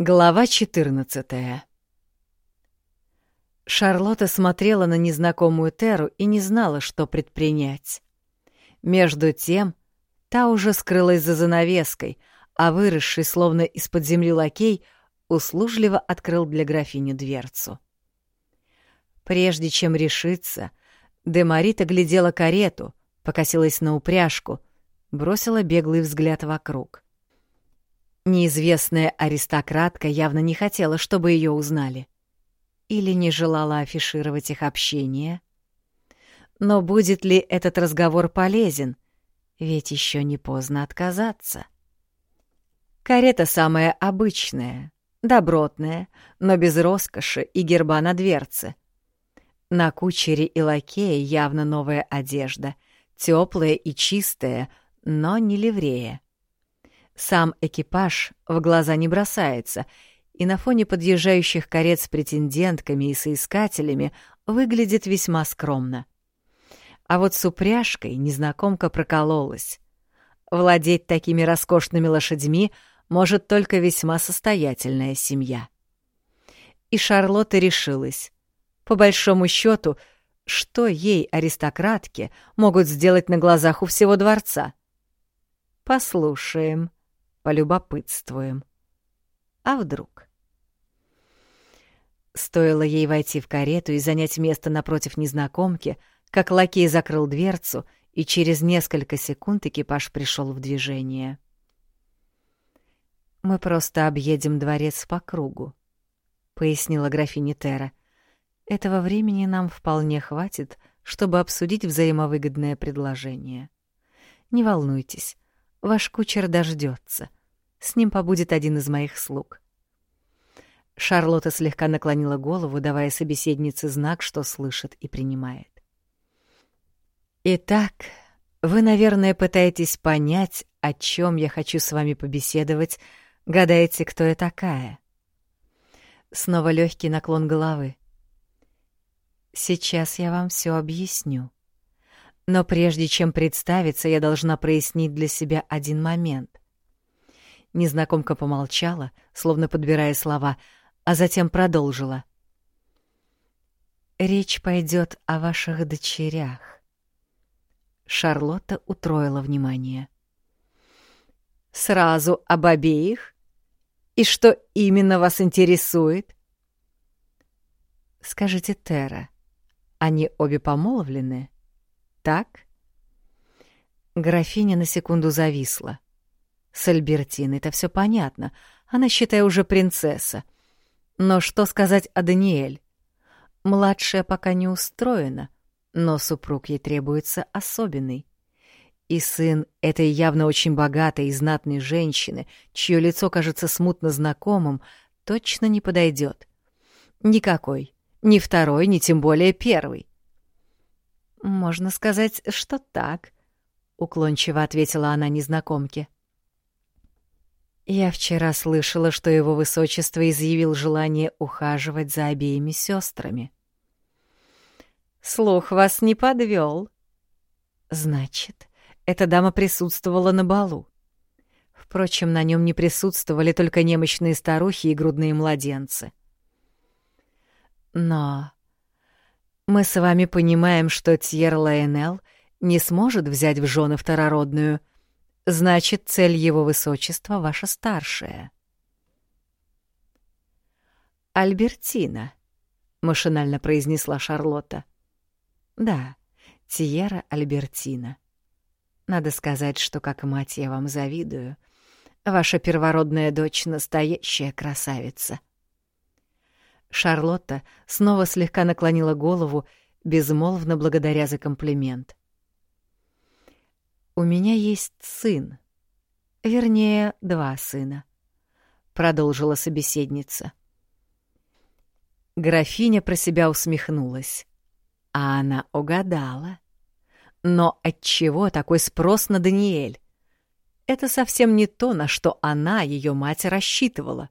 Глава 14 Шарлотта смотрела на незнакомую Теру и не знала, что предпринять. Между тем, та уже скрылась за занавеской, а выросший, словно из-под земли лакей, услужливо открыл для графини дверцу. Прежде чем решиться, Демарита глядела карету, покосилась на упряжку, бросила беглый взгляд вокруг. Неизвестная аристократка явно не хотела, чтобы ее узнали. Или не желала афишировать их общение. Но будет ли этот разговор полезен? Ведь еще не поздно отказаться. Карета самая обычная, добротная, но без роскоши и герба на дверце — на кучере и лакее явно новая одежда, теплая и чистая, но не ливрея. Сам экипаж в глаза не бросается, и на фоне подъезжающих карет с претендентками и соискателями выглядит весьма скромно. А вот с упряжкой незнакомка прокололась. Владеть такими роскошными лошадьми может только весьма состоятельная семья. И Шарлотта решилась. По большому счету, что ей, аристократке, могут сделать на глазах у всего дворца? Послушаем, полюбопытствуем. А вдруг? Стоило ей войти в карету и занять место напротив незнакомки, как лакей закрыл дверцу, и через несколько секунд экипаж пришел в движение. «Мы просто объедем дворец по кругу», — пояснила графиня Тера. Этого времени нам вполне хватит, чтобы обсудить взаимовыгодное предложение. Не волнуйтесь, ваш кучер дождется. С ним побудет один из моих слуг. Шарлотта слегка наклонила голову, давая собеседнице знак, что слышит и принимает. Итак, вы, наверное, пытаетесь понять, о чем я хочу с вами побеседовать, гадаете, кто я такая. Снова легкий наклон головы. Сейчас я вам все объясню. Но прежде чем представиться, я должна прояснить для себя один момент. Незнакомка помолчала, словно подбирая слова, а затем продолжила. Речь пойдет о ваших дочерях. Шарлотта утроила внимание. Сразу об обеих? И что именно вас интересует? Скажите, Тера, они обе помолвлены? Так? Графиня на секунду зависла. С Альбертиной это все понятно. Она, считай, уже принцесса. Но что сказать о Даниэль? Младшая пока не устроена, но супруг ей требуется особенный. И сын этой явно очень богатой и знатной женщины, чье лицо кажется смутно знакомым, точно не подойдет. Никакой. Ни второй, ни тем более первый. «Можно сказать, что так», — уклончиво ответила она незнакомке. «Я вчера слышала, что его высочество изъявил желание ухаживать за обеими сестрами». «Слух вас не подвел. «Значит, эта дама присутствовала на балу. Впрочем, на нем не присутствовали только немощные старухи и грудные младенцы. Но мы с вами понимаем, что Тьер Лайенел не сможет взять в жены второродную. Значит, цель его высочества — ваша старшая. «Альбертина», — машинально произнесла Шарлотта. «Да, Тьера Альбертина. Надо сказать, что как мать я вам завидую. Ваша первородная дочь — настоящая красавица». Шарлотта снова слегка наклонила голову, безмолвно благодаря за комплимент. «У меня есть сын. Вернее, два сына», — продолжила собеседница. Графиня про себя усмехнулась. А она угадала. Но отчего такой спрос на Даниэль? Это совсем не то, на что она, ее мать, рассчитывала.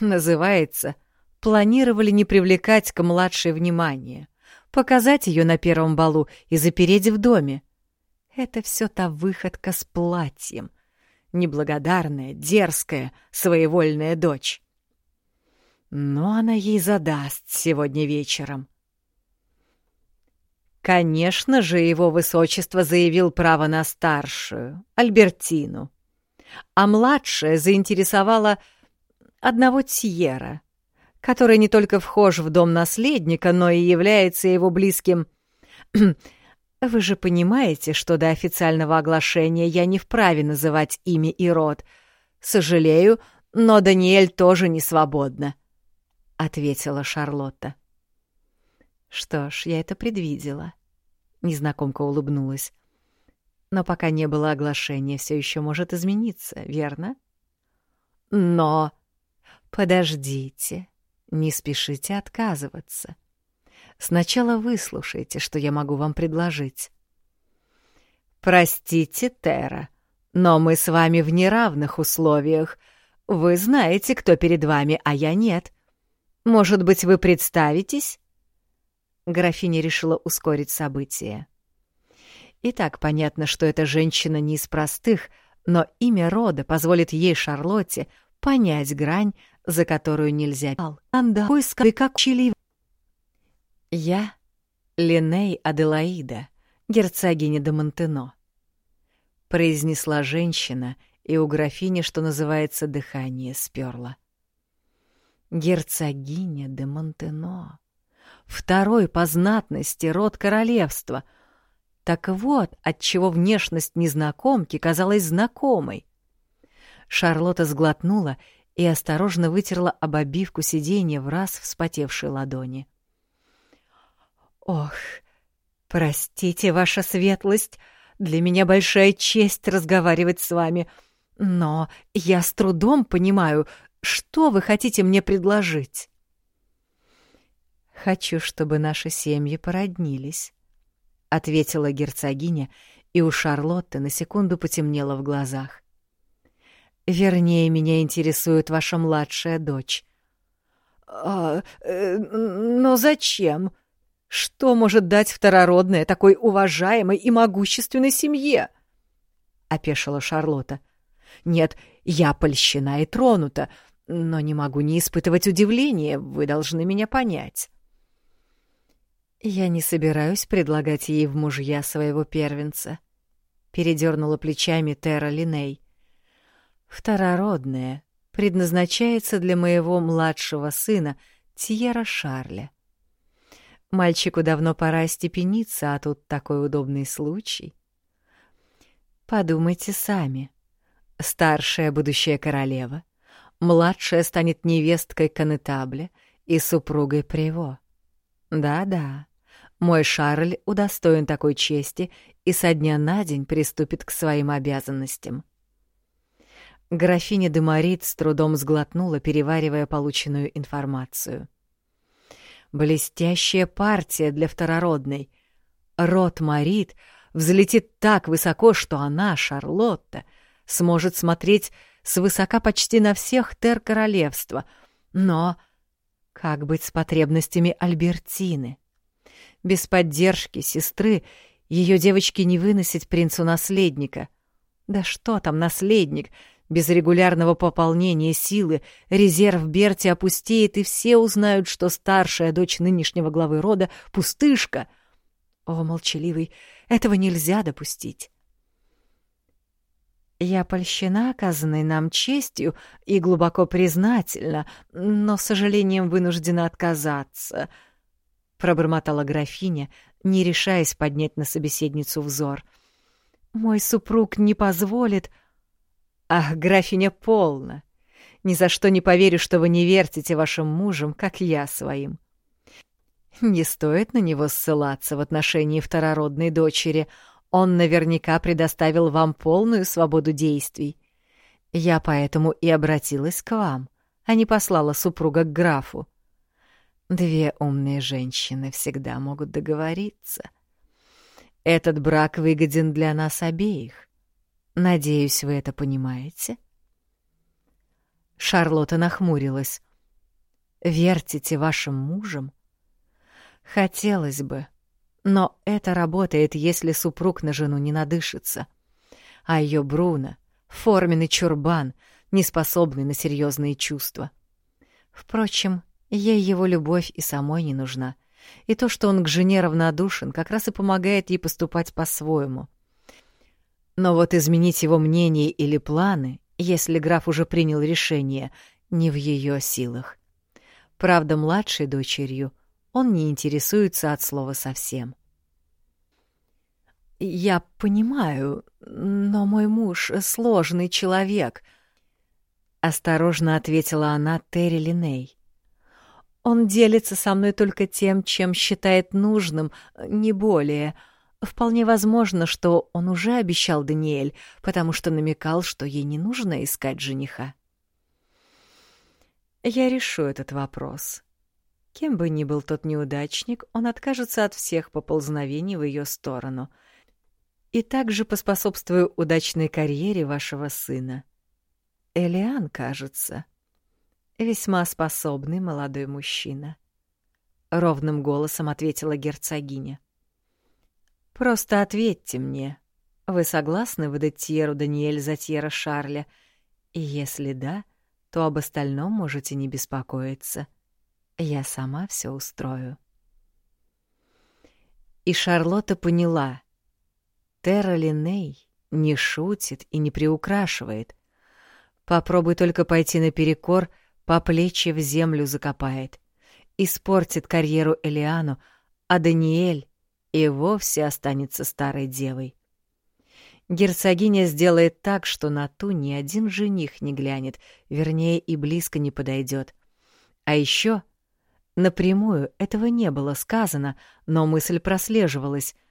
Называется — планировали не привлекать к младшей внимания, показать ее на первом балу и запереть в доме. Это все та выходка с платьем. неблагодарная, дерзкая, своевольная дочь. Но она ей задаст сегодня вечером. Конечно же, его высочество заявил право на старшую, Альбертину. А младшая заинтересовала одного Тьера, который не только вхож в дом наследника, но и является его близким... Вы же понимаете, что до официального оглашения я не вправе называть имя и род. Сожалею, но Даниэль тоже не свободна, — ответила Шарлотта. Что ж, я это предвидела. Незнакомка улыбнулась. Но пока не было оглашения, все еще может измениться, верно? Но... Подождите, не спешите отказываться. Сначала выслушайте, что я могу вам предложить. Простите, Тера, но мы с вами в неравных условиях. Вы знаете, кто перед вами, а я нет. Может быть, вы представитесь? Графиня решила ускорить события. И так понятно, что эта женщина не из простых, но имя рода позволит ей, Шарлотте, понять грань, за которую нельзя. Анда, как чили. Я Линей Аделаида, герцогиня де Монтено, произнесла женщина, и у графини, что называется, дыхание сперло. Герцогиня де Монтено второй по знатности род королевства. Так вот, отчего внешность незнакомки казалась знакомой. Шарлотта сглотнула и осторожно вытерла об обивку сиденья в раз вспотевшей ладони. «Ох, простите, ваша светлость, для меня большая честь разговаривать с вами, но я с трудом понимаю, что вы хотите мне предложить?» «Хочу, чтобы наши семьи породнились», — ответила герцогиня, и у Шарлотты на секунду потемнело в глазах. «Вернее, меня интересует ваша младшая дочь». «А, э, но зачем? Что может дать второродная такой уважаемой и могущественной семье?» — опешила Шарлотта. «Нет, я польщена и тронута, но не могу не испытывать удивления, вы должны меня понять». «Я не собираюсь предлагать ей в мужья своего первенца», — передернула плечами Тера Линей. «Второродная предназначается для моего младшего сына Тьера Шарля. Мальчику давно пора степениться, а тут такой удобный случай. Подумайте сами. Старшая будущая королева, младшая станет невесткой Канетабля и супругой Прево. Да-да, мой Шарль удостоен такой чести и со дня на день приступит к своим обязанностям. Графиня де Марит с трудом сглотнула, переваривая полученную информацию. Блестящая партия для второродной. Род Марит взлетит так высоко, что она, Шарлотта, сможет смотреть свысока почти на всех тер королевства. Но как быть с потребностями Альбертины? Без поддержки сестры ее девочке не выносить принцу-наследника. Да что там наследник? Без регулярного пополнения силы резерв Берти опустеет, и все узнают, что старшая дочь нынешнего главы рода — пустышка. О, молчаливый, этого нельзя допустить. Я польщена оказанной нам честью и глубоко признательна, но, с сожалением, вынуждена отказаться — пробормотала графиня, не решаясь поднять на собеседницу взор. Мой супруг не позволит. Ах, графиня полна. Ни за что не поверю, что вы не вертите вашим мужем, как я своим. Не стоит на него ссылаться в отношении второродной дочери. Он наверняка предоставил вам полную свободу действий. Я поэтому и обратилась к вам, а не послала супруга к графу. Две умные женщины всегда могут договориться. Этот брак выгоден для нас обеих. Надеюсь, вы это понимаете. Шарлотта нахмурилась. Вертите вашим мужем? Хотелось бы, но это работает, если супруг на жену не надышится. А ее Бруно форменный чурбан, неспособный на серьезные чувства. Впрочем, ей его любовь и самой не нужна. И то, что он к жене равнодушен, как раз и помогает ей поступать по-своему. Но вот изменить его мнение или планы, если граф уже принял решение, не в ее силах. Правда, младшей дочерью он не интересуется от слова совсем. «Я понимаю, но мой муж — сложный человек», — осторожно ответила она Терри Линей. «Он делится со мной только тем, чем считает нужным, не более. Вполне возможно, что он уже обещал Даниэль, потому что намекал, что ей не нужно искать жениха». «Я решу этот вопрос», Кем бы ни был тот неудачник, он откажется от всех поползновений в ее сторону и также поспособствую удачной карьере вашего сына. Элиан, кажется, весьма способный молодой мужчина. Ровным голосом ответила герцогиня. Просто ответьте мне, вы согласны выдать Тьеру Даниэль за Тьера Шарля? И если да, то об остальном можете не беспокоиться. Я сама все устрою. И Шарлотта поняла, Терра Линей не шутит и не приукрашивает. Попробуй только пойти наперекор, по плечи в землю закопает. Испортит карьеру Элиану, а Даниэль и вовсе останется старой девой. Герцогиня сделает так, что на ту ни один жених не глянет, вернее, и близко не подойдет. А еще напрямую этого не было сказано, но мысль прослеживалась —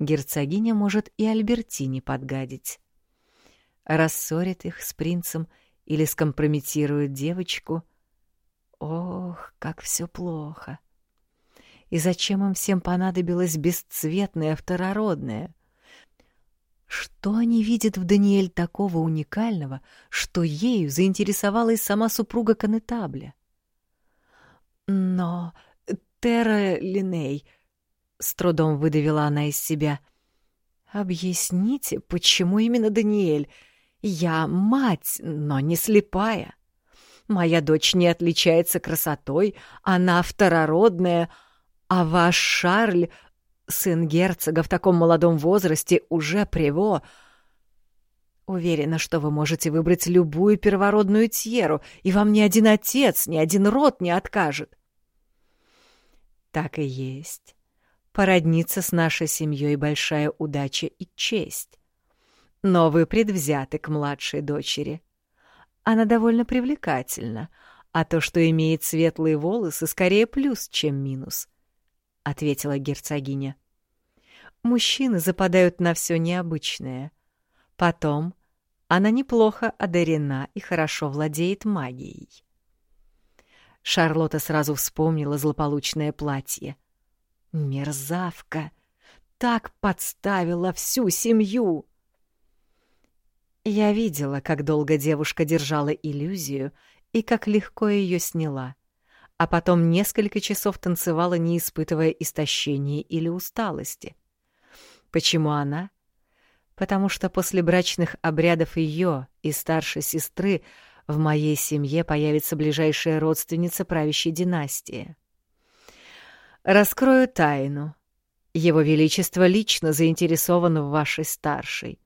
герцогиня может и Альбертине подгадить. Рассорит их с принцем или скомпрометирует девочку. Ох, как все плохо. И зачем им всем понадобилось бесцветное второродное? Что они видят в Даниэль такого уникального, что ею заинтересовалась сама супруга Конетабля? Но Терра Линей — с трудом выдавила она из себя. «Объясните, почему именно Даниэль? Я мать, но не слепая. Моя дочь не отличается красотой, она второродная, а ваш Шарль, сын герцога в таком молодом возрасте, уже приво. Уверена, что вы можете выбрать любую первородную Тьеру, и вам ни один отец, ни один род не откажет». Так и есть. Породниться с нашей семьей большая удача и честь. Но вы предвзяты к младшей дочери. Она довольно привлекательна, а то, что имеет светлые волосы, скорее плюс, чем минус, — ответила герцогиня. Мужчины западают на все необычное. Потом она неплохо одарена и хорошо владеет магией. Шарлотта сразу вспомнила злополучное платье — Мерзавка! Так подставила всю семью! Я видела, как долго девушка держала иллюзию и как легко ее сняла, а потом несколько часов танцевала, не испытывая истощения или усталости. Почему она? Потому что после брачных обрядов ее и старшей сестры в моей семье появится ближайшая родственница правящей династии. Раскрою тайну. Его Величество лично заинтересован в вашей старшей.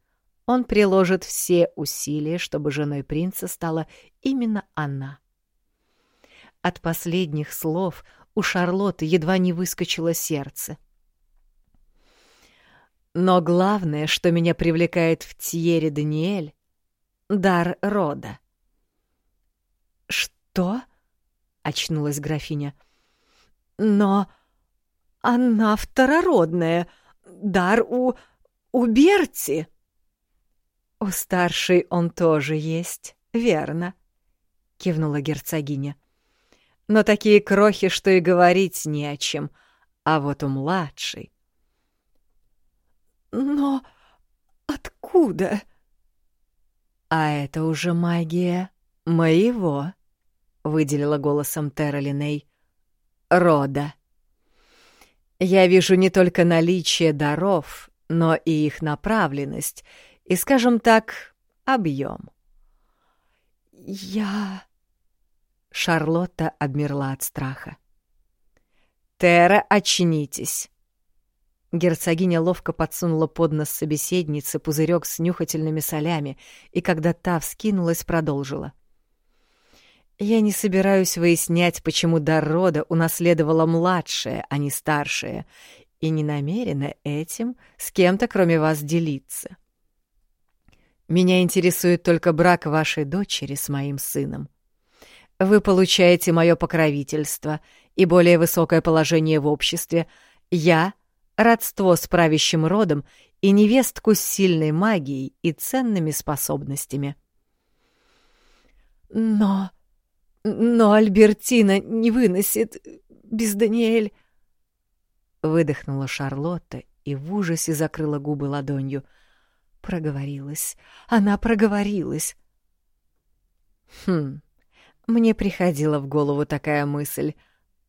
Он приложит все усилия, чтобы женой принца стала именно она. От последних слов у Шарлотты едва не выскочило сердце. Но главное, что меня привлекает в Тьере Даниэль — дар рода. «Что?» — очнулась графиня. «Но...» Она второродная. Дар у... у Берти. У старшей он тоже есть, верно, кивнула герцогиня. Но такие крохи, что и говорить не о чем. А вот у младшей... Но откуда? А это уже магия моего, выделила голосом Терролиней, рода. Я вижу не только наличие даров, но и их направленность, и, скажем так, объем. «Я...» Шарлотта обмерла от страха. «Тера, очнитесь!» Герцогиня ловко подсунула под нос собеседницы пузырек с нюхательными солями, и когда та вскинулась, продолжила. «Я не собираюсь выяснять, почему дар рода унаследовала младшая, а не старшая, и не намерена этим с кем-то, кроме вас, делиться. Меня интересует только брак вашей дочери с моим сыном. Вы получаете мое покровительство и более высокое положение в обществе. Я — родство с правящим родом и невестку с сильной магией и ценными способностями. Но... но Альбертина не выносит без Даниэль... Выдохнула Шарлотта и в ужасе закрыла губы ладонью. Проговорилась. Она проговорилась. Хм, мне приходила в голову такая мысль.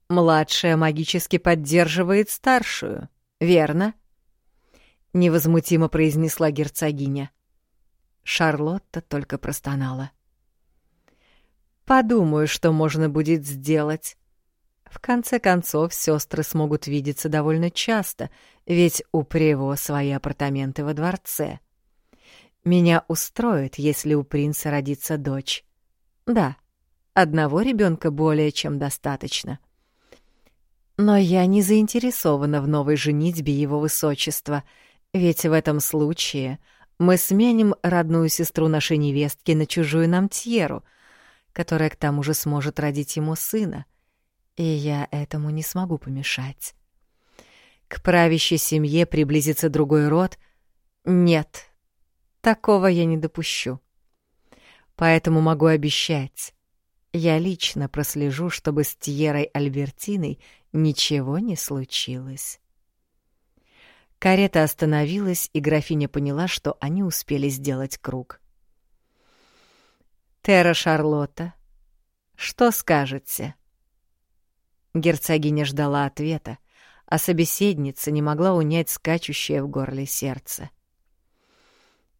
Младшая магически поддерживает старшую, верно? Невозмутимо произнесла герцогиня. Шарлотта только простонала. Подумаю, что можно будет сделать. В конце концов, сестры смогут видеться довольно часто, ведь у Прево свои апартаменты во дворце. Меня устроит, если у принца родится дочь. Да, Одного ребенка более чем достаточно. Но я не заинтересована в новой женитьбе его высочества, ведь в этом случае мы сменим родную сестру нашей невестки на чужую нам Тьеру, которая к тому же сможет родить ему сына, и я этому не смогу помешать. К правящей семье приблизится другой род? Нет, такого я не допущу. Поэтому могу обещать, я лично прослежу, чтобы с Тьерой Альбертиной ничего не случилось. Карета остановилась, и графиня поняла, что они успели сделать круг. «Терра Шарлотта, что скажете?» Герцогиня ждала ответа, а собеседница не могла унять скачущее в горле сердце.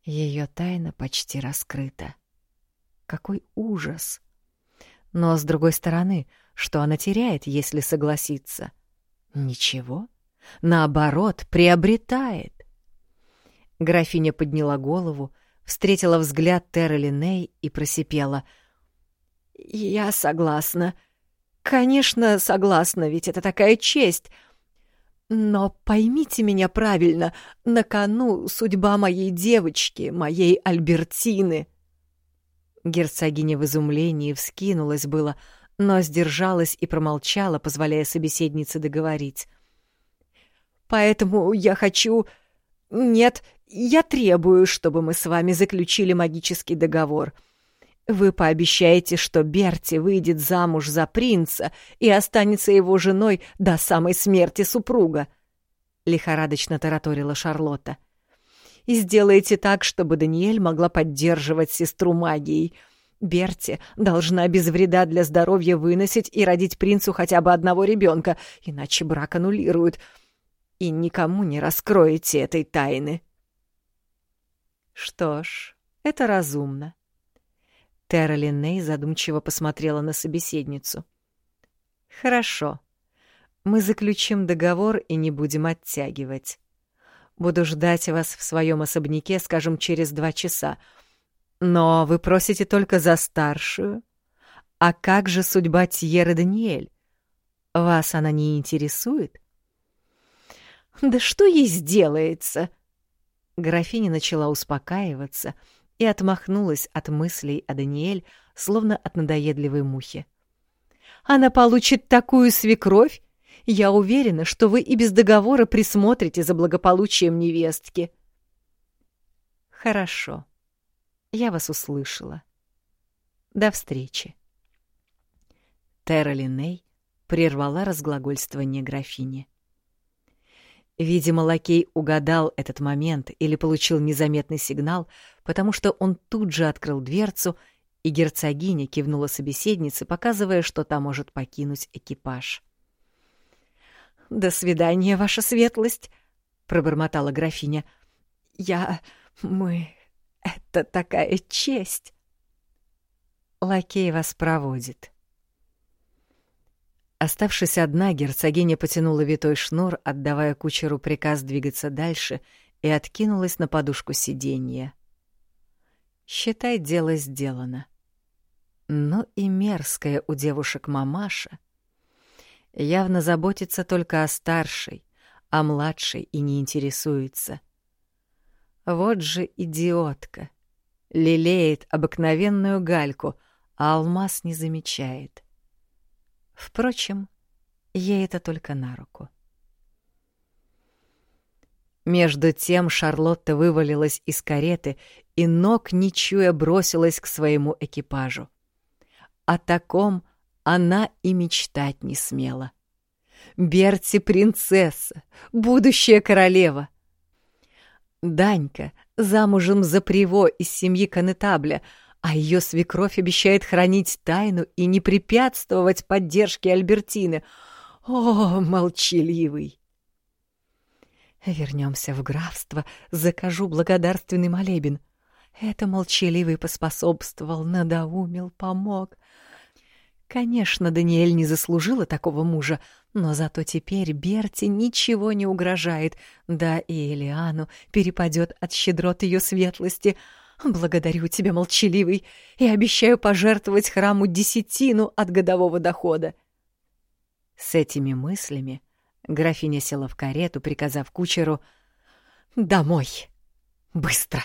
Ее тайна почти раскрыта. Какой ужас! Но, с другой стороны, что она теряет, если согласится? Ничего. Наоборот, приобретает. Графиня подняла голову, встретила взгляд Терры Линней и просипела. «Я согласна. Конечно, согласна, ведь это такая честь. Но поймите меня правильно, на кону судьба моей девочки, моей Альбертины». Герцогиня в изумлении вскинулась было, но сдержалась и промолчала, позволяя собеседнице договорить. «Поэтому я хочу... Нет, я требую, чтобы мы с вами заключили магический договор. Вы пообещаете, что Берти выйдет замуж за принца и останется его женой до самой смерти супруга», — лихорадочно тараторила Шарлотта и сделайте так, чтобы Даниэль могла поддерживать сестру магией. Берти должна без вреда для здоровья выносить и родить принцу хотя бы одного ребенка, иначе брак аннулируют. И никому не раскроете этой тайны. Что ж, это разумно. Терра Линней задумчиво посмотрела на собеседницу. Хорошо. Мы заключим договор и не будем оттягивать. Буду ждать вас в своем особняке, скажем, через два часа. Но вы просите только за старшую. А как же судьба Тьеры Даниэль? Вас она не интересует? Да что ей сделается? Графиня начала успокаиваться и отмахнулась от мыслей о Даниэль, словно от надоедливой мухи. Она получит такую свекровь, я уверена, что вы и без договора присмотрите за благополучием невестки. Хорошо. Я вас услышала. До встречи. Терра Линней прервала разглагольствование графини. Видимо, лакей угадал этот момент или получил незаметный сигнал, потому что он тут же открыл дверцу, и герцогиня кивнула собеседнице, показывая, что та может покинуть экипаж. «До свидания, ваша светлость», — пробормотала графиня. «Я... мы... Это такая честь. Лакей вас проводит. Оставшись одна, герцогиня потянула витой шнур, отдавая кучеру приказ двигаться дальше, и откинулась на подушку сиденья. Считай, дело сделано. Но и мерзкая у девушек мамаша явно заботится только о старшей, а младшей и не интересуется. Вот же идиотка. Лелеет обыкновенную гальку, а алмаз не замечает. Впрочем, ей это только на руку. Между тем Шарлотта вывалилась из кареты и ног не чуя бросилась к своему экипажу. О таком она и мечтать не смела. Берти — принцесса, будущая королева. Данька замужем за Приво из семьи Конетабля, а ее свекровь обещает хранить тайну и не препятствовать поддержке Альбертины. О, молчаливый! Вернемся в графство, закажу благодарственный молебен. Это молчаливый поспособствовал, надоумил, помог. Конечно, Даниэль не заслужила такого мужа, но зато теперь Берти ничего не угрожает, да и Элиану перепадет от щедрот ее светлости. Благодарю тебя, молчаливый, и обещаю пожертвовать храму десятину от годового дохода. С этими мыслями графиня села в карету, приказав кучеру «Домой! Быстро!»